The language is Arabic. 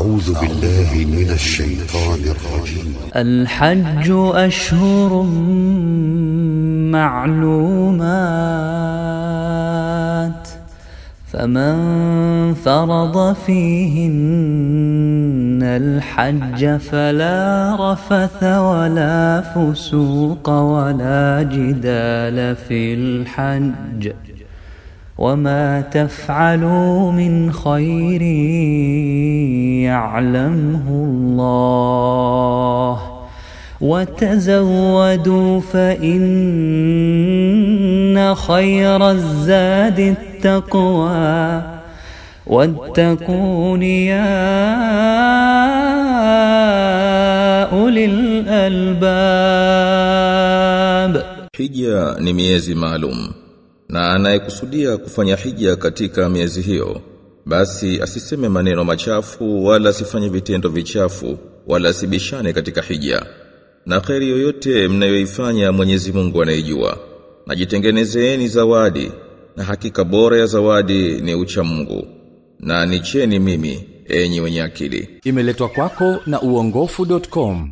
أعوذ بالله من الشيطان الرجيم. الحج أشهر معلومات فمن فرض فيهن الحج فلا رفث ولا فسوق ولا جدال في الحج. وما تفعلوا من خير يعلمه الله. وتزودوا فإن خير الزاد التقوى. واتقون يا أولي الألباب. حجه نميزي معلوم na anayekusudia kufanya hija katika miezi hiyo basi asiseme maneno machafu wala asifanye vitendo vichafu wala asibishane katika hija. Na kheri yoyote mnayoifanya Mwenyezi Mungu anaijua. Na jitengenezeeni zawadi na hakika bora ya zawadi ni ucha Mungu. Na nicheni mimi enyi wenye akili. Imeletwa kwako na uongofu.com.